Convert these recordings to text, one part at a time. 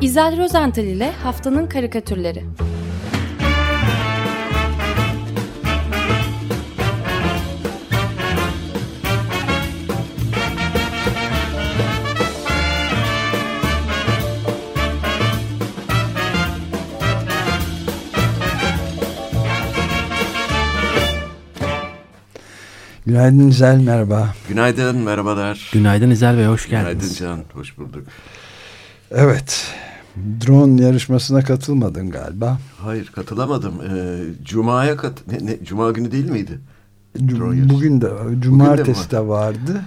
İzel Rozental ile Haftanın Karikatürleri Günaydın İzel, merhaba. Günaydın, merhabalar. Günaydın İzel Bey, hoş geldiniz. Günaydın Can, hoş bulduk. Evet, drone yarışmasına katılmadın galiba. Hayır, katılamadım. Ee, Cuma'ya kat... Ne, ne, Cuma günü değil miydi? Drone bugün de, cumartesi de, de vardı.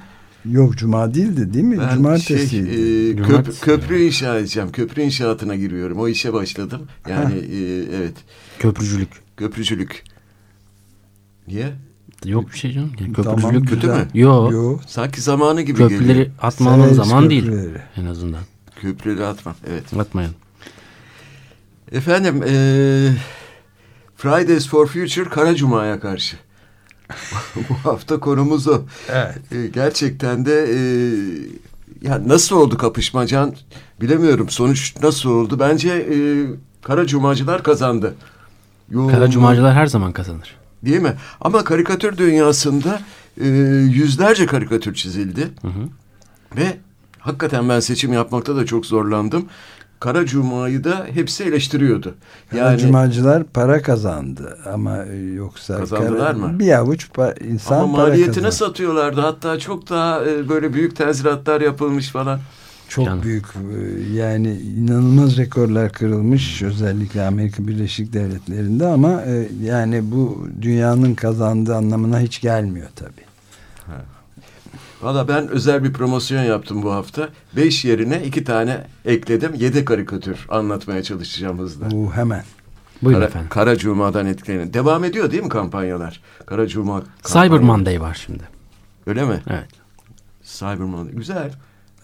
Yok cuma değildi değil mi? Ben Cumartesi. Şey, e, köp, köprü inşa edeceğim. Köprü inşaatına giriyorum. O işe başladım. Yani e, evet. Köprücülük. Köprücülük. Niye? Yok bir şey canım. Yani köprücülük tamam, kötü mü? Yok. Yo. Sanki zamanı gibi Köprüleri geliyor. Köprüleri atmanın zaman köprüleri. değil. En azından. Köprüleri atma. Evet. Atmayın. Efendim e, Fridays for Future Kara Cuma'ya karşı. Bu hafta konumuz o. Evet. E, gerçekten de e, ya nasıl oldu kapışma Can bilemiyorum. Sonuç nasıl oldu? Bence e, Kara Cumacılar kazandı. Yoğun, Kara Cumacılar her zaman kazanır. Değil mi? Ama karikatür dünyasında e, yüzlerce karikatür çizildi. Hı hı. Ve hakikaten ben seçim yapmakta da çok zorlandım. Kara Cuma'yı da hepsi eleştiriyordu. Yani Kara Cumacılar para kazandı ama yoksa kazandılar kara, mı? Bir avuç insan ama para maliyetine kazandı. satıyorlardı. Hatta çok daha e, böyle büyük tenzilatlar yapılmış falan. Çok Canım. büyük yani inanılmaz rekorlar kırılmış özellikle Amerika Birleşik Devletleri'nde ama e, yani bu dünyanın kazandığı anlamına hiç gelmiyor tabii. Valla ben özel bir promosyon yaptım bu hafta. Beş yerine iki tane ekledim. Yedi karikatür anlatmaya çalışacağım hızla. Bu hemen. Buyurun Kara, efendim. Kara Cuma'dan etkilenin. Devam ediyor değil mi kampanyalar? Kara Cuma Cyber Monday var şimdi. Öyle mi? Evet. Cyber Monday. Güzel.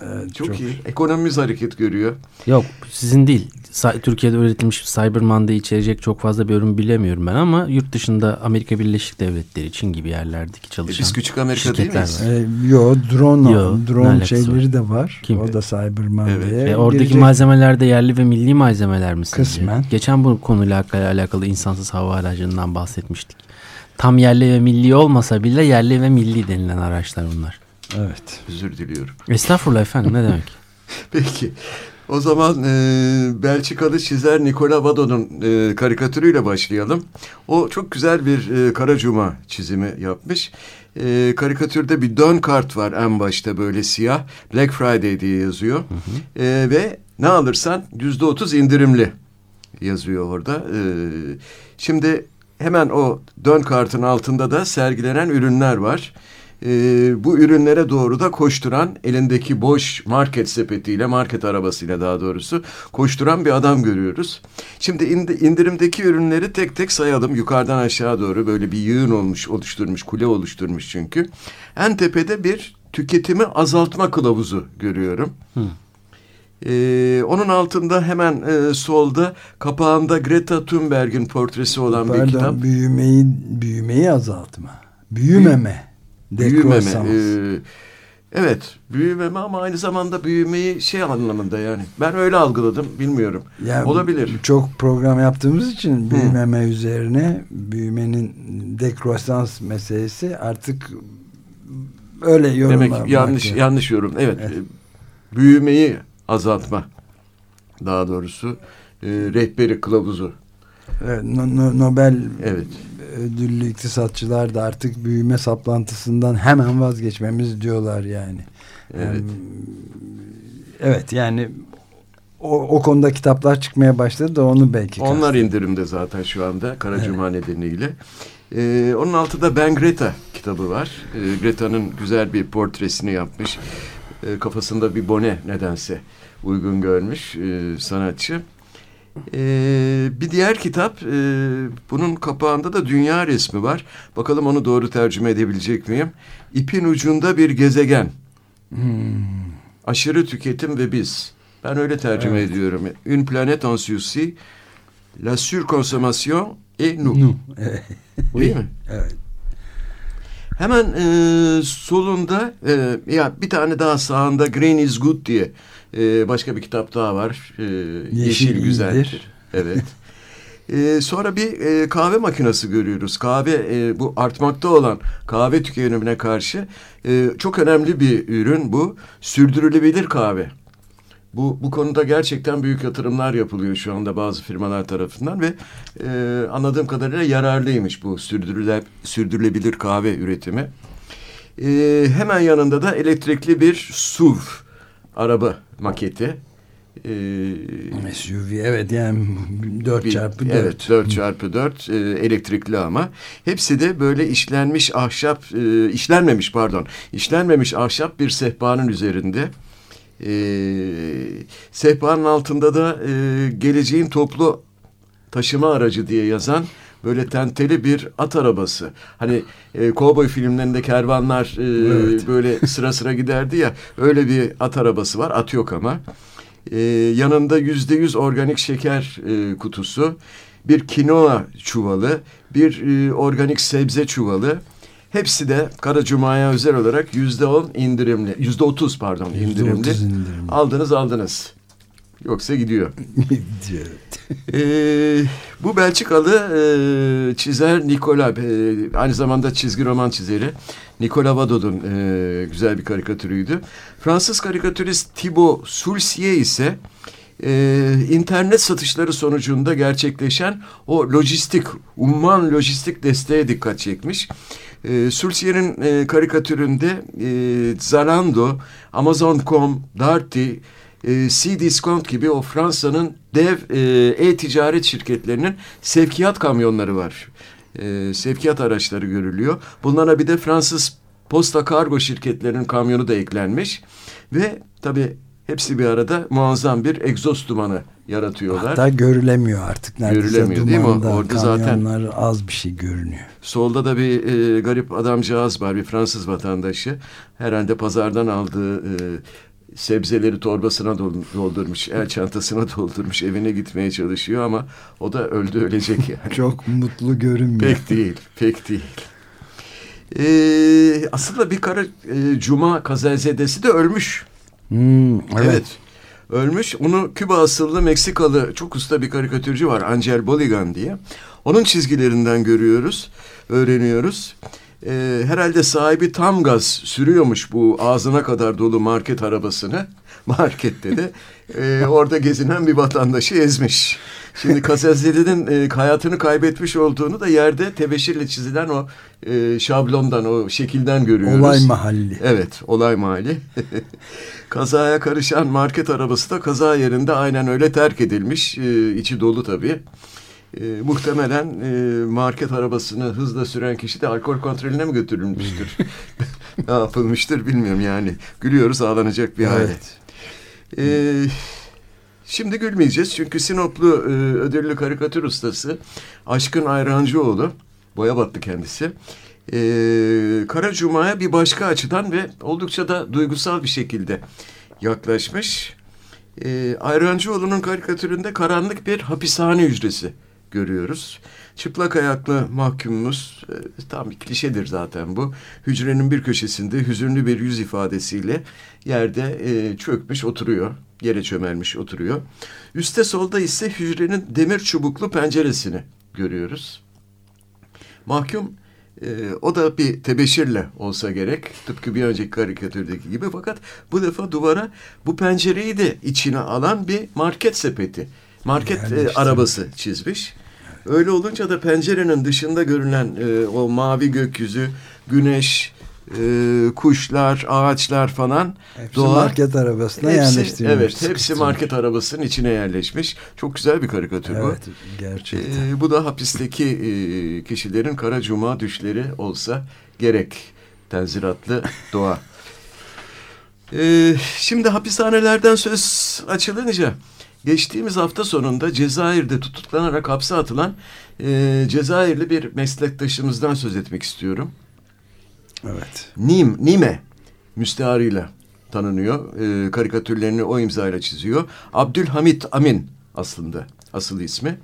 Evet, çok, çok iyi. Ekonomimiz hareket görüyor. Yok sizin değil. Türkiye'de üretilmiş Cyber Monday içerecek çok fazla bir ürün bilemiyorum ben ama yurt dışında Amerika Birleşik Devletleri, Çin gibi yerlerdeki çalışan e biz küçük Amerika değil miyiz? E, yo drone, Yo, drone şeyleri var? de var. Kim? O da Cyber Monday'e. Evet. E, oradaki girecek... malzemeler de yerli ve milli malzemeler mi sizce? Kısmen. Geçen bu konuyla alakalı insansız hava aracından bahsetmiştik. Tam yerli ve milli olmasa bile yerli ve milli denilen araçlar bunlar. Evet. Özür diliyorum. Estağfurullah efendim ne demek? Peki. O zaman e, Belçikalı çizer Nicola Vadon'un e, karikatürüyle başlayalım. O çok güzel bir e, kara cuma çizimi yapmış. E, karikatürde bir dön kart var en başta böyle siyah. Black Friday diye yazıyor. Hı hı. E, ve ne alırsan yüzde otuz indirimli yazıyor orada. E, şimdi hemen o dön kartın altında da sergilenen ürünler var e, bu ürünlere doğru da koşturan elindeki boş market sepetiyle market arabasıyla daha doğrusu koşturan bir adam görüyoruz. Şimdi indirimdeki ürünleri tek tek sayalım yukarıdan aşağı doğru böyle bir yığın olmuş oluşturmuş kule oluşturmuş çünkü. En tepede bir tüketimi azaltma kılavuzu görüyorum. Hı. Ee, onun altında hemen e, solda kapağında Greta Thunberg'in portresi olan Pardon, bir kitap. Büyümeyi, büyümeyi azaltma. Büyümeme. Büyümeme. E, evet büyümeme ama aynı zamanda büyümeyi şey anlamında yani. Ben öyle algıladım bilmiyorum. Yani Olabilir. Çok program yaptığımız için büyümeme Hı. üzerine büyümenin dekroisans meselesi artık öyle yorumlamak. Demek yanlış yani. yanlış yorum. Evet. evet. Büyümeyi azaltma. Daha doğrusu e, rehberi kılavuzu. Evet, no, no, Nobel evet ödüllü iktisatçılar da artık büyüme saplantısından hemen vazgeçmemiz diyorlar yani. Evet. Evet yani o, o konuda kitaplar çıkmaya başladı da onu belki. Onlar kastım. indirimde zaten şu anda Kara Cuma evet. nedeniyle. Ee, onun altında Ben Greta kitabı var. Ee, Greta'nın güzel bir portresini yapmış. Ee, kafasında bir bone nedense uygun görmüş e, sanatçı. Ee, bir diğer kitap, e, bunun kapağında da dünya resmi var. Bakalım onu doğru tercüme edebilecek miyim? İpin ucunda bir gezegen. Hmm. Aşırı tüketim ve biz. Ben öyle tercüme evet. ediyorum. Une planète en souci, la surconsommation et nous. nous. Değil mi? Evet. Hemen e, solunda, e, ya bir tane daha sağında Green is Good diye E, başka bir kitap daha var. E, Yeşil, Yeşil Güzeldir. Evet. E, sonra bir e, kahve makinesi görüyoruz. Kahve e, bu artmakta olan kahve tüketimine karşı e, çok önemli bir ürün bu. Sürdürülebilir kahve. Bu, bu konuda gerçekten büyük yatırımlar yapılıyor şu anda bazı firmalar tarafından ve e, anladığım kadarıyla yararlıymış bu sürdürüle, sürdürülebilir kahve üretimi. E, hemen yanında da elektrikli bir SUV araba maketi. E, SUV evet yani 4 bir- çarpı 4. Evet 4 çarpı 4 e, elektrikli ama. Hepsi de böyle işlenmiş ahşap, e, işlenmemiş pardon, işlenmemiş ahşap bir sehpanın üzerinde. E, sehpanın altında da e, geleceğin toplu taşıma aracı diye yazan böyle tenteli bir at arabası. Hani e, kovboy filmlerinde kervanlar e, Evet. böyle sıra sıra giderdi ya öyle bir at arabası var. At yok ama. E, yanında yüzde yüz organik şeker e, kutusu, bir kinoa çuvalı, bir e, organik sebze çuvalı. Hepsi de Kara Cuma'ya özel olarak yüzde on indirimli, yüzde otuz pardon indirimli. %30 indirimli. Aldınız aldınız. Yoksa gidiyor. Ee, bu Belçikalı e, çizer Nicola, e, aynı zamanda çizgi roman çizeri Nicolas Vadod'un e, güzel bir karikatürüydü. Fransız karikatürist Thibaut Sulcier ise e, internet satışları sonucunda gerçekleşen o lojistik, umman lojistik desteğe dikkat çekmiş. E, Sulcier'in e, karikatüründe e, Zalando, Amazon.com, Darty, e, C-Discount gibi o Fransa'nın dev e, e-ticaret şirketlerinin sevkiyat kamyonları var. E, sevkiyat araçları görülüyor. Bunlara bir de Fransız posta kargo şirketlerinin kamyonu da eklenmiş. Ve tabii hepsi bir arada muazzam bir egzoz dumanı yaratıyorlar. Hatta görülemiyor artık. Neredeyse Görülemiyor, değil mi? Orada zaten- az bir şey görünüyor. Solda da bir e, garip adamcağız var, bir Fransız vatandaşı. Herhalde pazardan aldığı e, sebzeleri torbasına dol- doldurmuş, el çantasına doldurmuş, evine gitmeye çalışıyor ama o da öldü ölecek yani. Çok mutlu görünmüyor. pek değil, pek değil. E, aslında bir kara e, Cuma kazazedesi de ölmüş. Hmm, evet. Evet. Ölmüş. Onu Küba asıllı Meksikalı çok usta bir karikatürcü var. Angel Boligan diye. Onun çizgilerinden görüyoruz, öğreniyoruz. Ee, herhalde sahibi tam gaz sürüyormuş bu ağzına kadar dolu market arabasını. Markette de e, orada gezinen bir vatandaşı ezmiş. Şimdi Kazazede'nin e, hayatını kaybetmiş olduğunu da yerde tebeşirle çizilen o e, şablondan, o şekilden görüyoruz. Olay mahalli. Evet, olay mahalli. Kazaya karışan market arabası da kaza yerinde aynen öyle terk edilmiş. Ee, içi dolu tabii. Ee, muhtemelen e, market arabasını hızla süren kişi de alkol kontrolüne mi götürülmüştür? ne yapılmıştır bilmiyorum yani. Gülüyoruz ağlanacak bir hale. Evet. Ee, şimdi gülmeyeceğiz çünkü Sinoplu e, ödüllü karikatür ustası Aşkın Ayrancıoğlu, boya battı kendisi. Ee, Kara Cuma'ya bir başka açıdan ve oldukça da duygusal bir şekilde yaklaşmış. Ee, Ayrancıoğlu'nun karikatüründe karanlık bir hapishane hücresi görüyoruz. Çıplak ayaklı mahkumumuz, e, tam bir klişedir zaten bu. Hücrenin bir köşesinde hüzünlü bir yüz ifadesiyle yerde e, çökmüş oturuyor. Yere çömelmiş oturuyor. Üste solda ise hücrenin demir çubuklu penceresini görüyoruz. Mahkum e, o da bir tebeşirle olsa gerek. Tıpkı bir önceki karikatürdeki gibi. Fakat bu defa duvara bu pencereyi de içine alan bir market sepeti. Market e, arabası çizmiş. Öyle olunca da pencerenin dışında görünen e, o mavi gökyüzü, güneş, e, kuşlar, ağaçlar falan Hepsi doğa market arabasına hepsi, yerleştirilmiş. Evet, hepsi market arabasının içine yerleşmiş. Çok güzel bir karikatür bu. Evet, gerçekten. Ee, bu da hapisteki e, kişilerin kara cuma düşleri olsa gerek. Tenziratlı doğa. Ee, şimdi hapishanelerden söz açılınca geçtiğimiz hafta sonunda Cezayir'de tutuklanarak hapse atılan e, Cezayirli bir meslektaşımızdan söz etmek istiyorum. Evet. Nim, Nime müsteharıyla tanınıyor. Ee, karikatürlerini o imzayla çiziyor. Abdülhamit Amin aslında asıl ismi.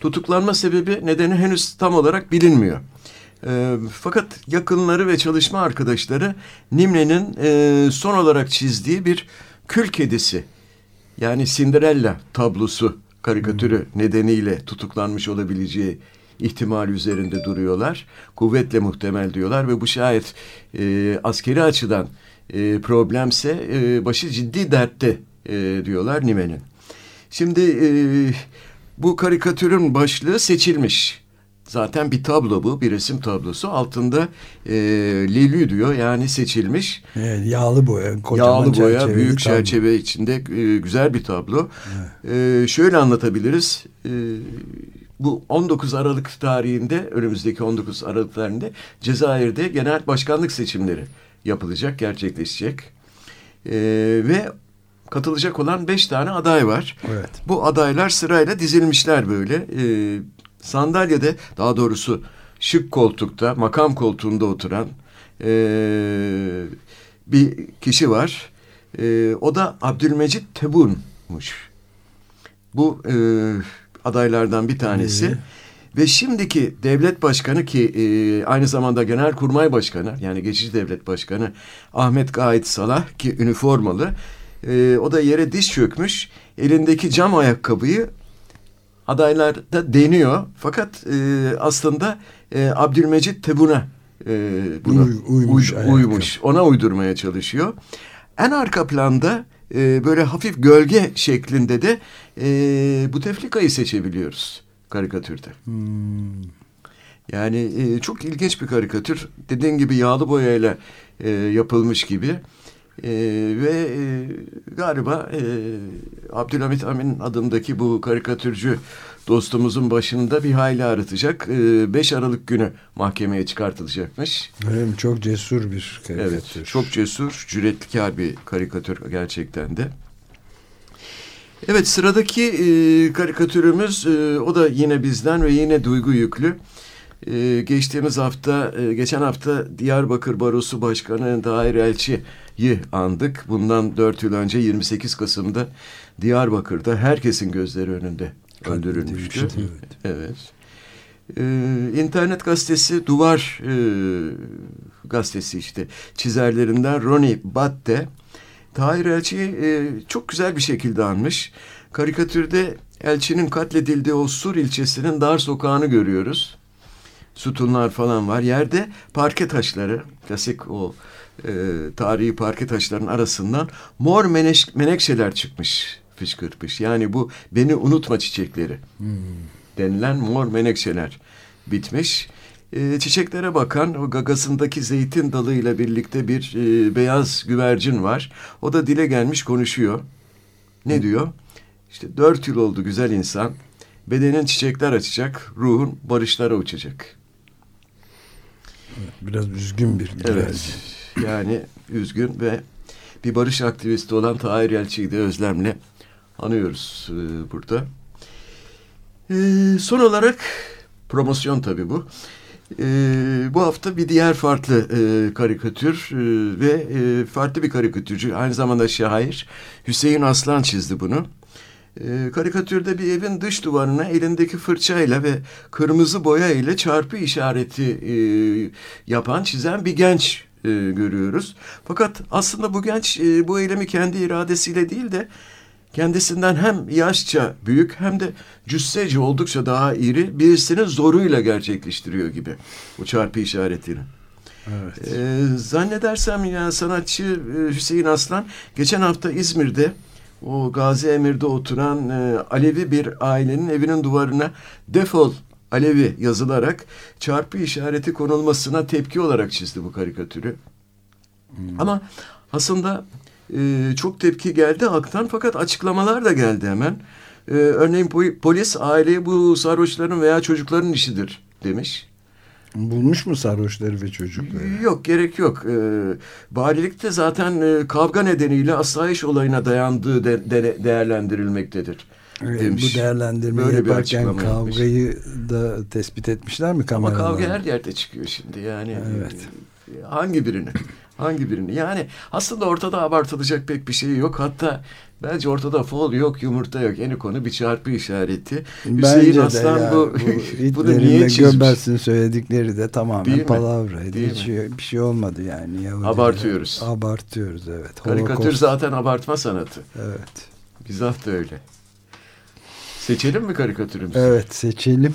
Tutuklanma sebebi nedeni henüz tam olarak bilinmiyor. Ee, fakat yakınları ve çalışma arkadaşları Nimne'nin e, son olarak çizdiği bir kül kedisi yani Cinderella tablosu karikatürü hmm. nedeniyle tutuklanmış olabileceği ihtimal üzerinde duruyorlar. Kuvvetle muhtemel diyorlar ve bu şayet e, askeri açıdan e, problemse e, başı ciddi dertte e, diyorlar Nimen'in. Şimdi e, bu karikatürün başlığı seçilmiş. Zaten bir tablo bu, bir resim tablosu. Altında e, Lilü diyor yani seçilmiş. Evet, yağlı boya, Yağlı boya, büyük tablo. çerçeve içinde e, güzel bir tablo. Evet. E, şöyle anlatabiliriz. E, bu 19 Aralık tarihinde, önümüzdeki 19 Aralık tarihinde Cezayir'de genel başkanlık seçimleri yapılacak, gerçekleşecek. E, ve katılacak olan beş tane aday var. Evet. Bu adaylar sırayla dizilmişler böyle. E, sandalyede daha doğrusu şık koltukta, makam koltuğunda oturan e, bir kişi var. E, o da Abdülmecit Tebun'muş. Bu e, adaylardan bir tanesi. Ve şimdiki devlet başkanı ki e, aynı zamanda genel kurmay başkanı yani geçici devlet başkanı Ahmet Gayet Salah ki üniformalı e, o da yere diş çökmüş. Elindeki cam ayakkabıyı adaylar da deniyor. Fakat e, aslında e, Abdülmecit Tebun'a e, bunu Uy, uymuş, uy, uymuş. Ona uydurmaya çalışıyor. En arka planda e, böyle hafif gölge şeklinde de e, bu teflikayı seçebiliyoruz karikatürde. Hmm. Yani e, çok ilginç bir karikatür. Dediğin gibi yağlı boyayla e, yapılmış gibi. E, ve e, galiba e, Abdülhamit Amin adındaki bu karikatürcü dostumuzun başında bir hayli aratacak. E, 5 Aralık günü mahkemeye çıkartılacakmış. Evet, çok cesur bir karikatür. Evet, çok cesur, cüretkar bir karikatür gerçekten de. Evet sıradaki e, karikatürümüz e, o da yine bizden ve yine duygu yüklü. E, geçtiğimiz hafta, e, geçen hafta Diyarbakır Barosu Başkanı Dair Elçi'yi andık. Bundan dört yıl önce 28 Kasım'da Diyarbakır'da herkesin gözleri önünde öldürülmüştü. Evet. evet. Ee, internet gazetesi Duvar e, gazetesi işte çizerlerinden Ronnie Batte Tahir Elçi'yi e, çok güzel bir şekilde anmış. Karikatürde Elçi'nin katledildiği o Sur ilçesinin dar sokağını görüyoruz sütunlar falan var. Yerde parke taşları, klasik o e, tarihi parke taşlarının arasından mor meneş, menekşeler çıkmış, fışkırtmış. Yani bu beni unutma çiçekleri hmm. denilen mor menekşeler bitmiş. E, çiçeklere bakan o gagasındaki zeytin dalıyla birlikte bir e, beyaz güvercin var. O da dile gelmiş konuşuyor. Ne hmm. diyor? İşte dört yıl oldu güzel insan. Bedenin çiçekler açacak, ruhun barışlara uçacak. Biraz üzgün bir Evet. Yani üzgün ve bir barış aktivisti olan Tahir Elçi'yi de özlemle anıyoruz e, burada. E, son olarak promosyon tabii bu. E, bu hafta bir diğer farklı e, karikatür e, ve e, farklı bir karikatürcü aynı zamanda şair Hüseyin Aslan çizdi bunu. E, karikatürde bir evin dış duvarına elindeki fırçayla ve kırmızı boya ile çarpı işareti e, yapan, çizen bir genç e, görüyoruz. Fakat aslında bu genç e, bu eylemi kendi iradesiyle değil de kendisinden hem yaşça büyük hem de cüsseci oldukça daha iri birisinin zoruyla gerçekleştiriyor gibi bu çarpı işaretini. Evet. Ee, zannedersem ya sanatçı e, Hüseyin Aslan geçen hafta İzmir'de o Gazi Emir'de oturan e, Alevi bir ailenin evinin duvarına defol Alevi yazılarak çarpı işareti konulmasına tepki olarak çizdi bu karikatürü. Hmm. Ama aslında e, çok tepki geldi halktan fakat açıklamalar da geldi hemen. E, örneğin polis aileyi bu sarhoşların veya çocukların işidir demiş. Bulmuş mu sarhoşları ve çocukları? Yok gerek yok. Ee, valilikte zaten e, kavga nedeniyle asayiş olayına dayandığı de, de, değerlendirilmektedir. Demiş. Bu değerlendirme Böyle yaparken kavgayı yapmış. da tespit etmişler mi kameralar? Ama kavga her yerde çıkıyor şimdi yani. Evet. Hangi birini? Hangi birini? Yani aslında ortada abartılacak pek bir şey yok. Hatta bence ortada fol yok, yumurta yok. En konu bir çarpı işareti. Bence Hüseyin Aslan yani, bu, bu bunu niye çizmiş? Söyledikleri de tamamen Değil palavraydı. Hiç şey, bir şey olmadı yani. Yahudiler. Abartıyoruz. Abartıyoruz evet. Karikatür Holocaust. zaten abartma sanatı. Evet. Mizah da öyle. Seçelim mi karikatürümüzü? Evet seçelim.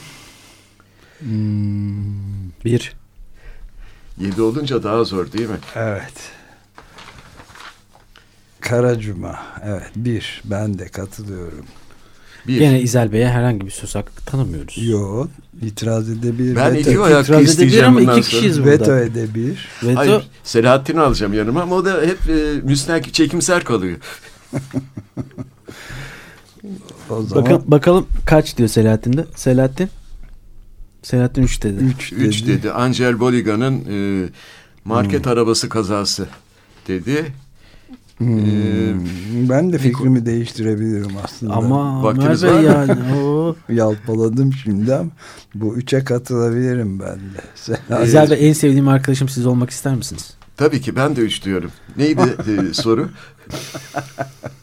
Hmm, bir. Yedi olunca daha zor değil mi? Evet. Kara Cuma. Evet bir. Ben de katılıyorum. Bir. Gene İzel Bey'e herhangi bir söz hakkı tanımıyoruz. Yo itiraz edebilir. Ben veto, iki oy hakkı itiraz isteyeceğim bundan iki sonra. kişiyiz burada. veto edebilir. Veto, Hayır, Selahattin'i alacağım yanıma ama o da hep e, müsnek çekimser kalıyor. O zaman Bakın, bakalım kaç diyor Selahattin'de. Selahattin? Selahattin 3 dedi. 3 dedi. Üç dedi. Angel Boliga'nın e, market arabası kazası dedi. Hmm, Ee, ben de fikrimi değiştirebilirim aslında. Ama Vaktiniz var yani. o. Yalpaladım şimdi ama bu üçe katılabilirim ben de. İzel Bey en sevdiğim arkadaşım siz olmak ister misiniz? Tabii ki ben de üç diyorum. Neydi e, soru?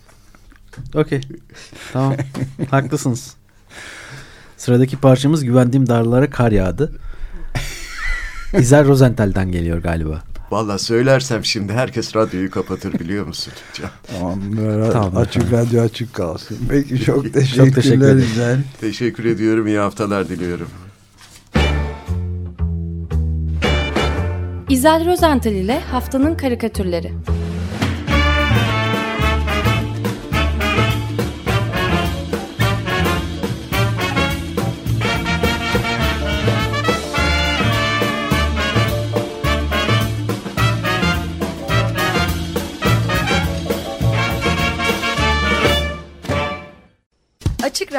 Okey. Tamam. Haklısınız. Sıradaki parçamız güvendiğim darlara kar yağdı. İzel Rosenthal'den geliyor galiba. Vallahi söylersem şimdi herkes radyoyu kapatır biliyor musun? Tamam, Tamam, açık efendim. radyo açık kalsın. Peki çok teşekkürler teşekkür ederim. güzel. Teşekkür ediyorum. iyi haftalar diliyorum. İzel Rozental ile Haftanın Karikatürleri